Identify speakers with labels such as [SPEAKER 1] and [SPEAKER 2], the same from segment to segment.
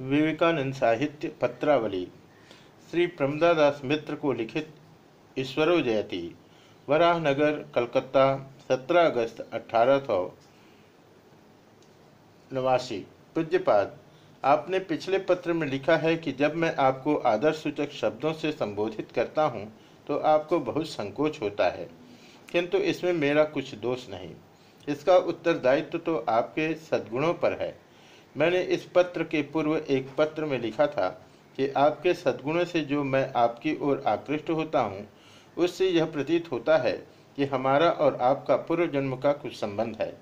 [SPEAKER 1] विवेकानंद साहित्य पत्रावली। श्री प्रमदादास मित्र को लिखित ईश्वरो जयती। वराहनगर, कलकत्ता 17 अगस्त अठारह सौ नवासी। पूज्यपाद, आपने पिछले पत्र में लिखा है कि जब मैं आपको आदर सूचक शब्दों से संबोधित करता हूँ तो आपको बहुत संकोच होता है। किंतु इसमें मेरा कुछ दोष नहीं। इसका उत्तरदायित्व तो आपके सद्गुणों पर है। मैंने इस पत्र के पूर्व एक पत्र में लिखा था कि आपके सद्गुणों से जो मैं आपकी ओर आकृष्ट होता हूँ, उससे यह प्रतीत होता है कि हमारा और आपका पूर्व जन्म का कुछ संबंध है।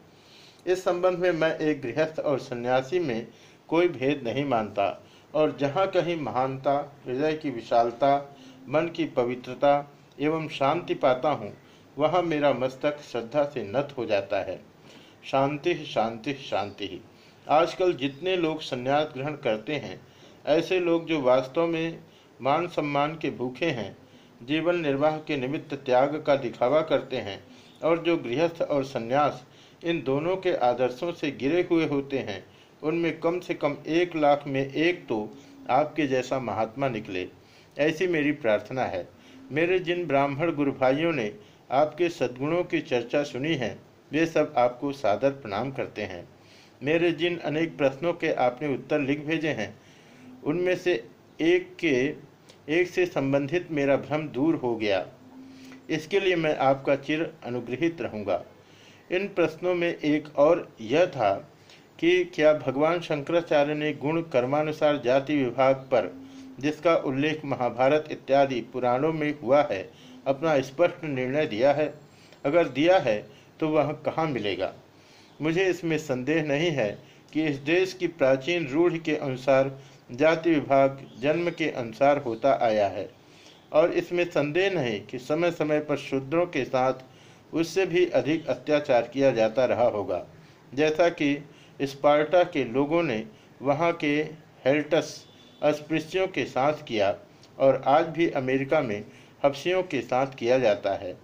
[SPEAKER 1] इस संबंध में मैं एक गृहस्थ और सन्यासी में कोई भेद नहीं मानता और जहाँ कहीं महानता, हृदय की विशालता, मन की पवित्रता एवं शांति पाता हूँ, वहाँ मेरा मस्तक श्रद्धा से नत हो जाता है। शांति शांति शांति। आजकल जितने लोग संन्यास ग्रहण करते हैं, ऐसे लोग जो वास्तव में मान सम्मान के भूखे हैं, जीवन निर्वाह के निमित्त त्याग का दिखावा करते हैं और जो गृहस्थ और संन्यास इन दोनों के आदर्शों से गिरे हुए होते हैं, उनमें कम से कम एक लाख में एक तो आपके जैसा महात्मा निकले। ऐसी मेरी प्रार्थना है। मेरे जिन ब्राह्मण गुरु भाइयों ने आपके सद्गुणों की चर्चा सुनी है, वे सब आपको सादर प्रणाम करते हैं। मेरे जिन अनेक प्रश्नों के आपने उत्तर लिख भेजे हैं, उनमें से एक के, एक से संबंधित मेरा भ्रम दूर हो गया। इसके लिए मैं आपका चिर अनुग्रहित रहूँगा। इन प्रश्नों में एक और यह था कि क्या भगवान शंकराचार्य ने गुण कर्मानुसार जाति विभाग पर, जिसका उल्लेख महाभारत इत्यादि पुराणों में हुआ है, अपना स्पष्ट निर्णय दिया है? अगर दिया है तो वह कहाँ मिलेगा? मुझे इसमें संदेह नहीं है कि इस देश की प्राचीन रूढ़ के अनुसार जाति विभाग जन्म के अनुसार होता आया है। और इसमें संदेह नहीं कि समय समय पर शूद्रों के साथ उससे भी अधिक अत्याचार किया जाता रहा होगा। जैसा कि स्पार्टा के लोगों ने वहाँ के हेल्टस अस्पृश्यों के साथ किया और आज भी अमेरिका में हफ्सियों के साथ किया जाता है।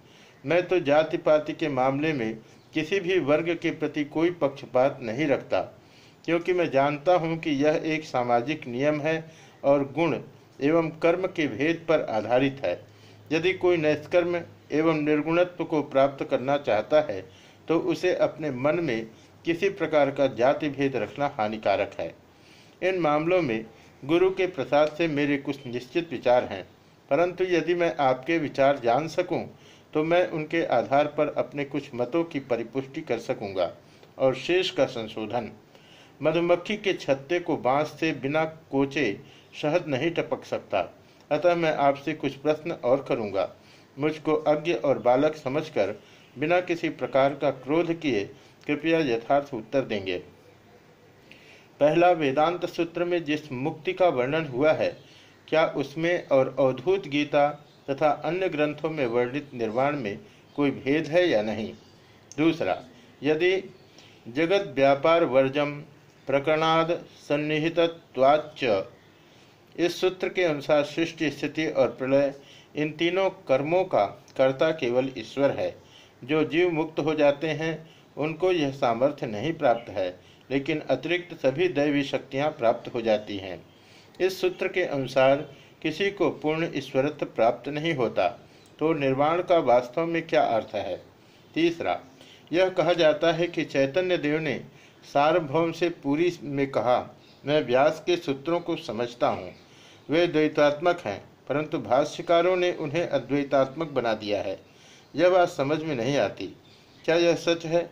[SPEAKER 1] मैं तो जाति पाति के मामले में किसी भी वर्ग के प्रति कोई पक्षपात नहीं रखता, क्योंकि मैं जानता हूँ कि यह एक सामाजिक नियम है और गुण एवं कर्म के भेद पर आधारित है। यदि कोई निष्कर्म एवं निर्गुणत्व को प्राप्त करना चाहता है तो उसे अपने मन में किसी प्रकार का जाति भेद रखना हानिकारक है। इन मामलों में गुरु के प्रसाद से मेरे कुछ निश्चित विचार हैं, परंतु यदि मैं आपके विचार जान सकूँ तो मैं उनके आधार पर अपने कुछ मतों की परिपुष्टि कर सकूँगा और शेष का संशोधन। मधुमक्खी के छत्ते को बाँस से बिना कोचे शहद नहीं टपक सकता। अतः मैं आपसे कुछ प्रश्न और करूँगा। मुझको अज्ञ और बालक समझकर बिना किसी प्रकार का क्रोध किए कृपया यथार्थ उत्तर देंगे। पहला वेदांत सूत्र में जिस मुक्ति का वर्णन हुआ है, क्या उसमें और अवधूत गीता तथा अन्य ग्रंथों में वर्णित निर्वाण में कोई भेद है या नहीं? दूसरा, यदि जगत व्यापार वर्जम प्रकरणाद सन्निहितवाच्च इस सूत्र के अनुसार सृष्टि, स्थिति और प्रलय इन तीनों कर्मों का कर्ता केवल ईश्वर है। जो जीव मुक्त हो जाते हैं, उनको यह सामर्थ्य नहीं प्राप्त है, लेकिन अतिरिक्त सभी दैवी शक्तियाँ प्राप्त हो जाती हैं। इस सूत्र के अनुसार किसी को पूर्ण ईश्वरत्व प्राप्त नहीं होता तो निर्वाण का वास्तव में क्या अर्थ है? तीसरा, यह कहा जाता है कि चैतन्य देव ने सार्वभौम से पूरी में कहा, मैं व्यास के सूत्रों को समझता हूँ। वे द्वैतात्मक हैं, परंतु भाष्यकारों ने उन्हें अद्वैतात्मक बना दिया है। यह बात समझ में नहीं आती। क्या यह सच है?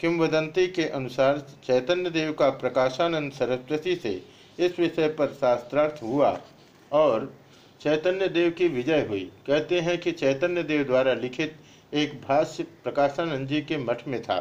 [SPEAKER 1] किंवदंती के अनुसार चैतन्य देव का प्रकाशानंद सरस्वती से इस विषय पर शास्त्रार्थ हुआ। और चैतन्य देव की विजय हुई। कहते हैं कि चैतन्य देव द्वारा लिखित एक भाष्य प्रकाशानंद जी के मठ में था।